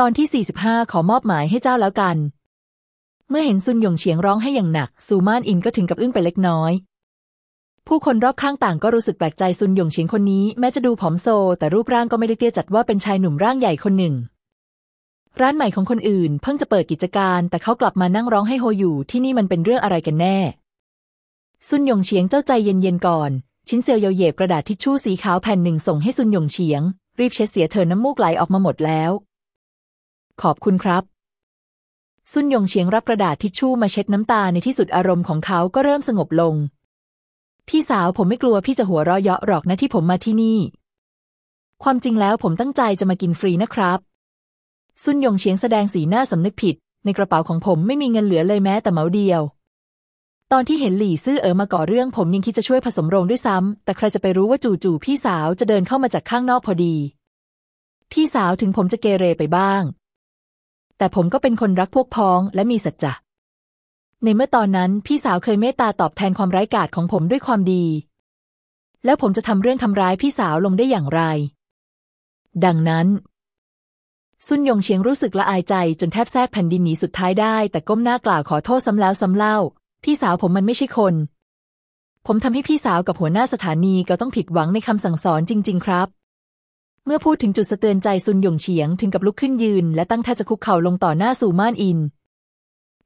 ตอนที่ 45 ขอมอบหมายให้เจ้าแล้วกัน เมื่อเห็นซุนหยงเฉียงร้องให้อย่างหนัก ซูมานอินก็ถึงกับอึ้งไปเล็กน้อย ผู้คนรอบข้างต่างก็รู้สึกแปลกใจซุนหยงเฉียงคนนี้แม้จะดูผอมโซ แต่รูปร่างก็ไม่ได้เตี้ยจัดว่าเป็นชายหนุ่มร่างใหญ่คนหนึ่ง ร้านใหม่ของคนอื่น เพิ่งจะเปิดกิจการ แต่เขากลับมานั่งร้องให้โฮอยู่ที่นี่มันเป็นเรื่องอะไรกันแน่ ซุนหยงเฉียงเจ้าใจเย็นๆก่อน ชิ้นเซลเยาเหยบกระดาษทิชชู่สีขาวแผ่นหนึ่งส่งให้ซุนหยงเฉียง รีบเช็ดเสียเธอน้ำมูกไหลออกมาหมดแล้ว ขอบคุณครับ ซุนยงเฉียงรับกระดาษทิชชู่มาเช็ดน้ำตาในที่สุดอารมณ์ของเขาก็เริ่มสงบลง พี่สาวผมไม่กลัวพี่จะหัวเราะเยาะหรอกนะที่ผมมาที่นี่ ความจริงแล้วผมตั้งใจจะมากินฟรีนะครับ ซุนยงเฉียงแสดงสีหน้าสำนึกผิด ในกระเป๋าของผมไม่มีเงินเหลือเลยแม้แต่เหมาเดียวตอนที่เห็นหลี่ซื่อเอ๋อมาก่อเรื่องผมยังคิดจะช่วยผสมโรงด้วยซ้ำแต่ใครจะไปรู้ว่าจู่ๆพี่สาวจะเดินเข้ามาจากข้างนอกพอดี พี่สาวถึงผมจะเกเรไปบ้าง แต่ผมก็เป็นคนรักพวกพ้องและมีสัจจะ ในเมื่อตอนนั้นพี่สาวเคยเมตตาตอบแทนความไร้กาจของผมด้วยความดี แล้วผมจะทำเรื่องทำร้ายพี่สาวลงได้อย่างไร ดังนั้น ซุนยงเฉียงรู้สึกละอายใจจนแทบแทรกแผ่นดินหนีสุดท้ายได้ แต่ก้มหน้ากล่าวขอโทษซ้ำแล้วซ้ำเล่า พี่สาวผมมันไม่ใช่คน ผมทำให้พี่สาวกับหัวหน้าสถานีก็ต้องผิดหวังในคำสั่งสอนจริง ๆ ครับ เมื่อพูดถึงจุดสะเตือนใจซุนหยงเฉียงถึงกับลุกขึ้นยืน และตั้งท่าจะคุกเข่าลงต่อหน้าซูมานอิน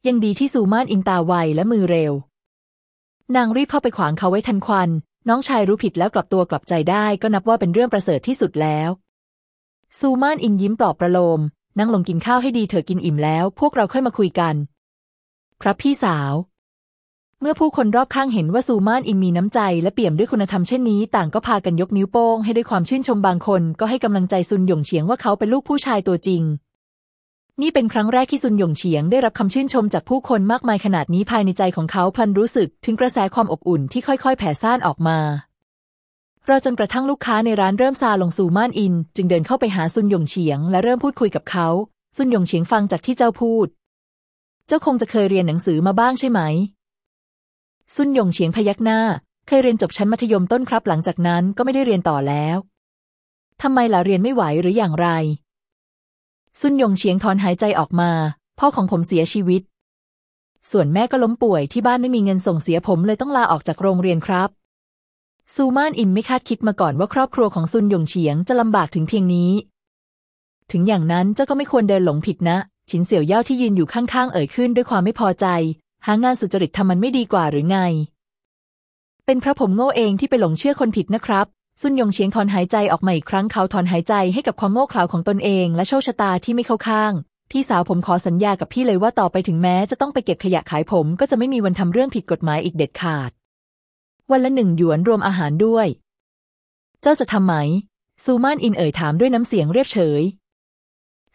ยังดีที่ซูมานอินตาไวและมือเร็ว นางรีบเข้าไปขวางเขาไว้ทันควัน น้องชายรู้ผิดแล้วกลับตัวกลับใจได้ก็นับว่าเป็นเรื่องประเสริฐที่สุดแล้ว ซูมานอินยิ้มปลอบประโลม นั่งลงกินข้าวให้ดีเถอะกินอิ่มแล้ว พวกเราค่อยมาคุยกัน ครับพี่สาว เมื่อผู้คนรอบข้างเห็นว่าซูมานอินมีน้ำใจ และเปี่ยมด้วยคุณธรรมเช่นนี้ต่างก็พากันยกนิ้วโป้งให้ด้วยความชื่นชมบางคนก็ให้กำลังใจซุนหยงเฉียงว่าเขาเป็นลูกผู้ชายตัวจริง นี่เป็นครั้งแรกที่ซุนหยงเฉียงได้รับคำชื่นชมจากผู้คนมากมายขนาดนี้ภายในใจของเขาพลันรู้สึกถึงกระแสความอบอุ่นที่ค่อยๆ แผ่ซ่านออกมารอจนกระทั่งลูกค้าในร้านเริ่มซาลงสู่ม่านอิน จึงเดินเข้าไปหาซุนหยงเฉียง และเริ่มพูดคุยกับเขา ซุนหยงเฉียงฟังจากที่เจ้าพูด เจ้าคงจะเคยเรียนหนังสือมาบ้างใช่ไหม ซุนหยงเฉียงพยักหน้า เคยเรียนจบชั้นมัธยมต้นครับ หลังจากนั้นก็ไม่ได้เรียนต่อแล้วทำไมล่ะเรียนไม่ไหวหรืออย่างไร ซุนหยงเฉียงถอนหายใจออกมา พ่อของผมเสียชีวิต ส่วนแม่ก็ล้มป่วยที่บ้านไม่มีเงินส่งเสียผมเลยต้องลาออกจากโรงเรียนครับ ซูมานอินไม่คาดคิดมาก่อนว่าครอบครัวของซุนหยงเฉียงจะลำบากถึงเพียงนี้ ถึงอย่างนั้นเจ้าก็ไม่ควรเดินหลงผิดนะ ฉินเสี่ยวเย่าที่ยืนอยู่ข้างๆ เอ่ยขึ้นด้วยความไม่พอใจ หางานสุจริตทำมันไม่ดีกว่าหรือไง เป็นเพราะผมโง่เองที่ไปหลงเชื่อคนผิดนะครับ ซุนยงเฉียงถอนหายใจออกมาอีกครั้งเขาถอนหายใจให้กับความโง่เขลาของตนเอง และโชคชะตาที่ไม่เข้าข้าง พี่สาวผมขอสัญญากับพี่เลยว่าต่อไปถึงแม้จะต้องไปเก็บขยะขายผม ก็จะไม่มีวันทำเรื่องผิดกฎหมายอีกเด็ดขาด วันละหนึ่งหยวนรวมอาหารด้วย เจ้าจะทำไหม ซูมานอินเอ่ยถามด้วยน้ำเสียงเรียบเฉย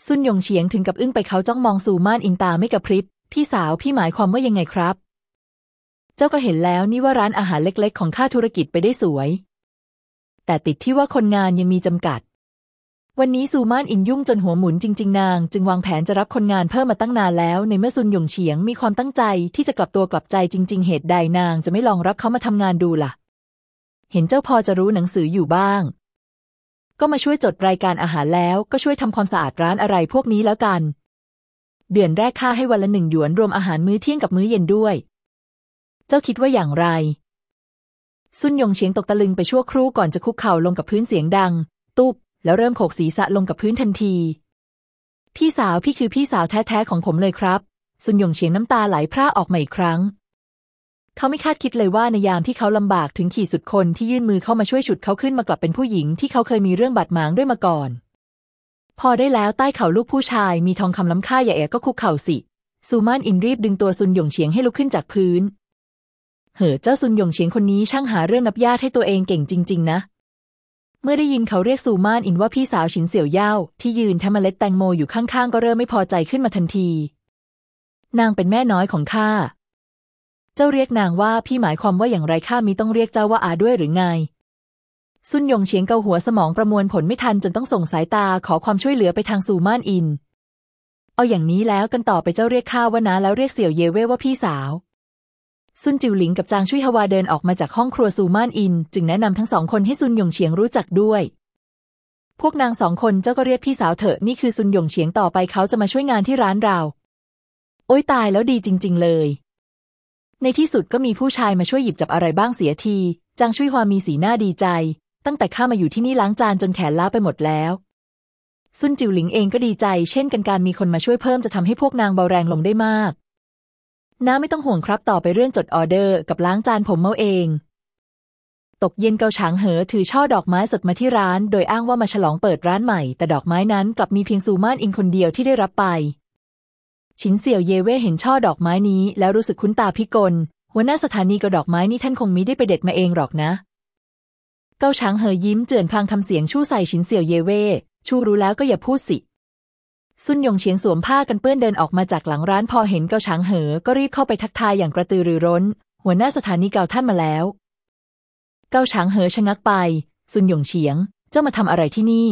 ซุนยงเฉียงถึงกับอึ้งไปเขาจ้องมองซูมานอินตาไม่กระพริบ พี่สาวพี่หมายความว่ายังไงครับ เจ้าก็เห็นแล้วนี่ว่าร้านอาหารเล็ก ๆ ของข้าธุรกิจไปได้สวย แต่ติดที่ว่าคนงานยังมีจำกัด วันนี้ซูมานอินยุ่งจนหัวหมุนจริง ๆ นาง จึงวางแผนจะรับคนงานเพิ่มมาตั้งนานแล้ว ในเมื่อซุนยงเฉียงมีความตั้งใจที่จะกลับตัวกลับใจจริง ๆ เหตุใดนางจะไม่ลองรับเขามาทำงานดูล่ะ เห็นเจ้าพอจะรู้หนังสืออยู่บ้างก็มาช่วยจดรายการอาหารแล้วก็ช่วยทำความสะอาดร้านอะไรพวกนี้แล้วกัน เดือนแรกค่าให้วันละหนึ่งหยวนรวมอาหารมื้อเที่ยงกับมื้อเย็นด้วย เจ้าคิดว่าอย่างไร ซุนยงเฉียงตกตะลึงไปชั่วครู่ก่อนจะคุกเข่าลงกับพื้นเสียงดัง ตุ๊บแล้วเริ่มโขกศีรษะลงกับพื้นทันที พี่สาวพี่คือพี่สาวแท้ๆของผมเลยครับ ซุนยงเฉียงน้ำตาไหลพร่าออกมาอีกครั้ง เขาไม่คาดคิดเลยว่าในยามที่เขาลำบากถึงขีดสุดคนที่ยื่นมือเข้ามาช่วยฉุดเขาขึ้นมากลับเป็นผู้หญิงที่เขาเคยมีเรื่องบาดหมางด้วยมาก่อน พอได้แล้วใต้เข่าลูกผู้ชายมีทองคำล้ำค่าอย่าเอะอะก็คุกเข่าสิ ซูมานอินรีบดึงตัวซุนหยงเฉียงให้ลุกขึ้นจากพื้น เหอเจ้าซุนหยงเฉียงคนนี้ช่างหาเรื่องนับญาติให้ตัวเองเก่งจริง ๆ นะ เมื่อได้ยินเขาเรียกซูมานอินว่าพี่สาวฉินเสี่ยวเย่าที่ยืนแทะเมล็ดแตงโมอยู่ข้างๆ ก็เริ่มไม่พอใจขึ้นมาทันที นางเป็นแม่น้อยของข้า เจ้าเรียกนางว่าพี่หมายความว่าอย่างไรข้ามิต้องเรียกเจ้าว่าอาด้วยหรือไง ซุนหยงเฉียงเกาหัวสมองประมวลผลไม่ทันจนต้องส่งสายตาขอความช่วยเหลือไปทางซูมานอิน เอาอย่างนี้แล้วกันต่อไปเจ้าเรียกข้าว่านะแล้วเรียกเสี่ยวเยเว่ว่าพี่สาว ซุนจิวหลิงกับจางชุยฮวาเดินออกมาจากห้องครัวซูมานอิน จึงแนะนำทั้งสองคนให้ซุนหยงเฉียงรู้จักด้วย พวกนางสองคนเจ้าก็เรียกพี่สาวเถอะนี่คือซุนหยงเฉียงต่อไปเขาจะมาช่วยงานที่ร้านเรา โอ้ยตายแล้วดีจริง ๆ เลย ในที่สุดก็มีผู้ชายมาช่วยหยิบจับอะไรบ้างเสียทีจางชุยฮวามีสีหน้าดีใจ ตั้งแต่ข้ามาอยู่ที่นี่ล้างจานจนแขนล้าไปหมดแล้ว ซุนจิวหลิงเองก็ดีใจ เช่นกันการมีคนมาช่วยเพิ่มจะทำให้พวกนางเบาแรงลงได้มาก น้าไม่ต้องห่วงครับต่อไปเรื่องจดออเดอร์กับล้างจานผมเมาเอง ตกเย็นเกาฉางเหอถือช่อดอกไม้สดมาที่ร้าน โดยอ้างว่ามาฉลองเปิดร้านใหม่ แต่ดอกไม้นั้นกลับมีเพียงซูมานอิงคนเดียวที่ได้รับไป ชินเสี่ยวเยเว่เห็นช่อดอกไม้นี้ แล้วรู้สึกคุ้นตาพิกลหัวหน้าสถานีก็ดอกไม้นี่ท่านคงมิได้ไปเด็ดมาเองหรอกนะ เกาฉางเหอยิ้มเจือนพลางทำเสียงชู้ใส่ชินเสี่ยวเยเว่ชู้รู้แล้วก็อย่าพูดสิ ซุนยงเฉียงสวมผ้ากันเปื้อนเดินออกมาจากหลังร้านพอเห็นเกาฉางเหอ ก็รีบเข้าไปทักทายอย่างกระตือรือร้น หัวหน้าสถานีเกาท่านมาแล้ว เกาฉางเหอชะงักไป ซุนยงเฉียง เจ้ามาทำอะไรที่นี่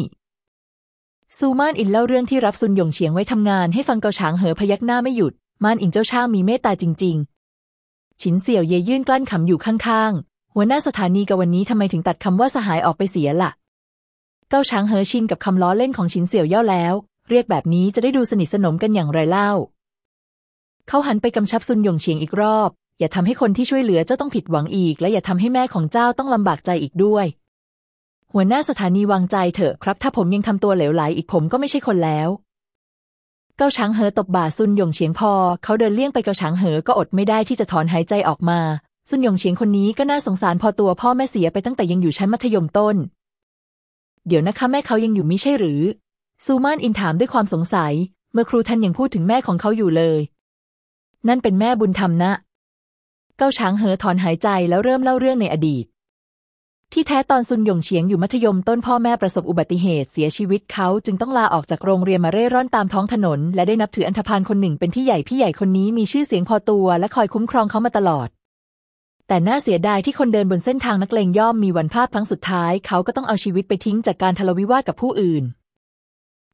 ซูมานอินเล่าเรื่องที่รับซุนยงเฉียงไว้ทำงานให้ฟังเกาฉางเหอพยักหน้าไม่หยุด มานอินเจ้าช่างมีเมตตาจริง ๆ ฉินเสี่ยวเยยื่นกลั้นขำอยู่ข้างๆ หัวหน้าสถานีกับวันนี้ทำไมถึงตัดคำว่าสหายออกไปเสียละ่ะ เก้าช้างเหอชินกับคำล้อเล่นของฉินเสี่ยวเย่าแล้ว เรียกแบบนี้จะได้ดูสนิทสนมกันอย่างไรเล่า เขาหันไปกำชับซุนหยงเฉียงอีกรอบ อย่าทำให้คนที่ช่วยเหลือเจ้าต้องผิดหวังอีก และอย่าทำให้แม่ของเจ้าต้องลำบากใจอีกด้วย หัวหน้าสถานีวางใจเถอะครับ ถ้าผมยังทำตัวเหลวไหลอีกผมก็ไม่ใช่คนแล้วเกาช้างเหอตบบ่าซุนหยงเฉียงพอ เขาเดินเลี่ยงไปเกาช้างเหอก็อดไม่ได้ที่จะถอนหายใจออกมา ซุนหยงเฉียงคนนี้ก็น่าสงสารพอตัวพ่อแม่เสียไปตั้งแต่ยังอยู่ชั้นมัธยมต้น เดี๋ยวนะคะแม่เขายังอยู่มิใช่หรือ ซูมานอินถามด้วยความสงสัย เมื่อครูท่านยังพูดถึงแม่ของเขาอยู่เลย นั่นเป็นแม่บุญธรรมนะ เก้าช้างเหอถอนหายใจแล้วเริ่มเล่าเรื่องในอดีต ที่แท้ตอนซุนหยงเฉียงอยู่มัธยมต้นพ่อแม่ประสบอุบัติเหตุเสียชีวิตเขาจึงต้องลาออกจากโรงเรียนมาเร่ร่อนตามท้องถนน และได้นับถืออันธพาลคนหนึ่งเป็นพี่ใหญ่พี่ใหญ่คนนี้มีชื่อเสียงพอตัวและคอยคุ้มครองเขามาตลอด แต่น่าเสียดายที่คนเดินบนเส้นทางนักเลงย่อมมีวันพลาดพังสุดท้าย เขาก็ต้องเอาชีวิตไปทิ้งจากการทะเลาะวิวาทกับผู้อื่น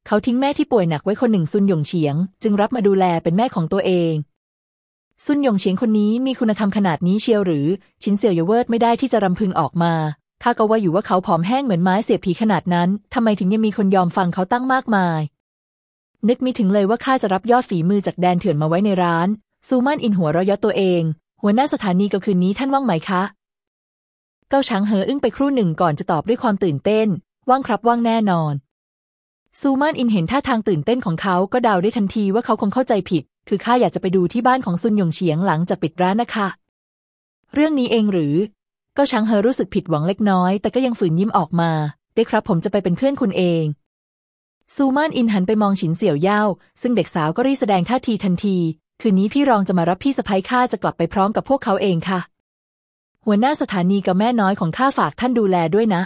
เขาทิ้งแม่ที่ป่วยหนักไว้คนหนึ่งซุนหยงเฉียง จึงรับมาดูแลเป็นแม่ของตัวเองซุนหยงเฉียงคนนี้มีคุณธรรมขนาดนี้เชียวหรือ ชินเสี่ยวเยเวิร์ดไม่ได้ที่จะรำพึงออกมาข้าก็ว่าอยู่ว่าเขาผอมแห้งเหมือนไม้เสียบผีขนาดนั้นทำไมถึงยังมีคนยอมฟังเขาตั้งมากมาย นึกมิถึงเลยว่าข้าจะรับยอดฝีมือจากแดนเถื่อนมาไว้ในร้านซูมานอินหัวเราะเยาะตัวเอง หัวหน้าสถานีก็คืนนี้ท่านว่างไหมคะ เก้าช้างเหออึ้งไปครู่หนึ่งก่อนจะตอบด้วยความตื่นเต้น ว่างครับว่างแน่นอน ซูมานอินเห็นท่าทางตื่นเต้นของเขาก็เดาได้ทันทีว่าเขาคงเข้าใจผิด คือข้าอยากจะไปดูที่บ้านของซุนหยงเฉียงหลังจากปิดร้านนะคะ เรื่องนี้เองหรือ เก็ช้างเหอรู้สึกผิดหวังเล็กน้อย แต่ก็ยังฝืนยิ้มออกมา ได้ครับผมจะไปเป็นเพื่อนคุณเองซูมานอินหันไปมองฉินเสี่ยวเย่าซึ่งเด็กสาวก็รีแสดงท่าทีทันที คืนนี้พี่รองจะมารับพี่สะพ้ยข้าจะกลับไปพร้อมกับพวกเขาเองค่ะ หัวหน้าสถานีกับแม่น้อยของข้าฝากท่านดูแลด้วยนะ